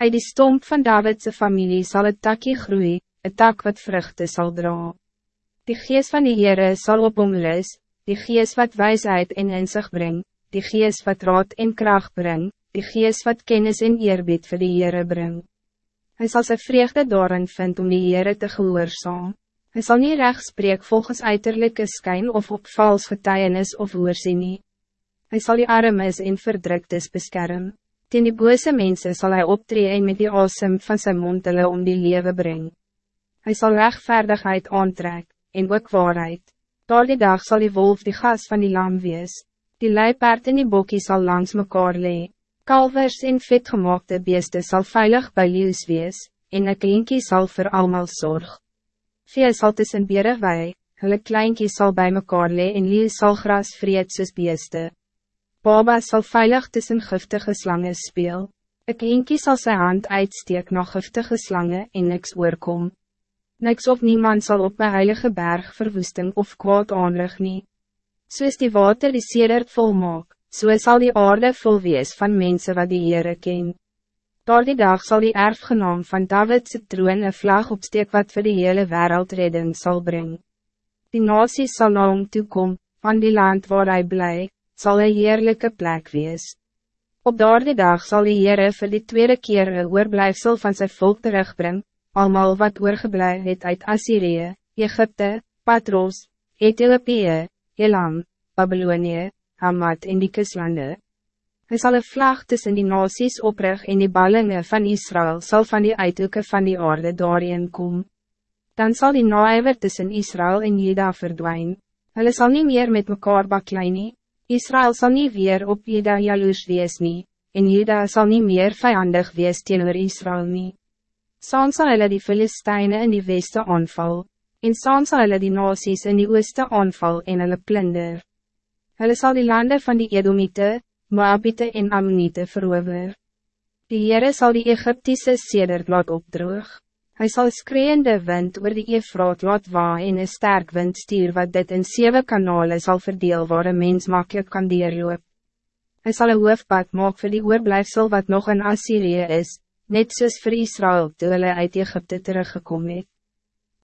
Uit die stomp van Davidse familie zal het takje groeien, een tak wat vruchten zal dra. Die geest van die Heere zal op hom lis, die geest wat wijsheid en inzicht brengt, die geest wat raad en kracht brengt, die geest wat kennis en eerbied voor die Heere brengt. Hij zal zijn vreugde daarin vinden om die Heere te gehoorzaam. Hij zal niet recht spreken volgens uiterlijke schijn of op vals getuienis of oorzie nie. Hij zal die armes en verdruktes beschermen. Ten die bose mensen zal hij optreden met die asem van zijn mond hulle om die leven brengen. Hij zal rechtvaardigheid aantrek, en ook waarheid. Door die dag zal die wolf die gas van die lam wees. Die luipaard en die bokkie zal langs mekaar lee. Kalvers en vetgemaakte beeste zal veilig bij leeuws wees, en een kleinkie zal voor allemaal zorg. Vee sal tussen bere wei, hulle kleinkie sal bij mekaar lee en leeuws sal gras vreed soos beeste. Baba zal veilig tussen giftige slangen speel. Een kleinkie sal sy hand uitsteek na giftige slangen en niks oorkom. Niks of niemand zal op mijn heilige berg verwoesting of kwaad aanrig nie. Soos die water die sedert volmaak, so sal die aarde vol wees van mensen wat die Heere ken. Door die dag zal die erfgenaam van Davidse troon een vlag opsteek wat voor die hele wereld redding zal brengen. Die nasies sal na hom toekom, van die land waar hij blij, zal een heerlijke plek wees. Op daardie dag zal die Heere vir die tweede keer een oorblijfsel van zijn volk terugbrengen, allemaal wat oorgeblij het uit Assyrië, Egypte, Patros, Ethiopië, Elam, Babylonië, Hamad en die kuslande. Hij zal een vlag tussen die nasies oprig en die ballingen van Israël zal van die uithoeken van die aarde daarin komen. Dan zal die naaiver tussen Israël en Juda verdwijnen. Hulle zal niet meer met mekaar baklein nie. Israël zal niet weer op Juda jaloers wees nie, en Juda zal niet meer vijandig wees teenoor Israël nie. Saan sal hulle die Filisteine in die weste aanval, en saan sal hulle die nasies in die ooste aanval en hulle plunder. Hulle sal die landen van die Edomite, Moabite en Ammonite verover. Die Heere sal die Egyptische sedert laat opdroog. Hij zal skreeende wind oor die Efraat laat waai en een sterk wind stuur wat dit in zeven kanalen zal verdeel waar een mens makkelijk kan deurloop. Hij zal een hoofdpad maak vir die oorblijfsel wat nog in Assyrië is, net soos vir Israël toe hulle uit Egypte teruggekomen het.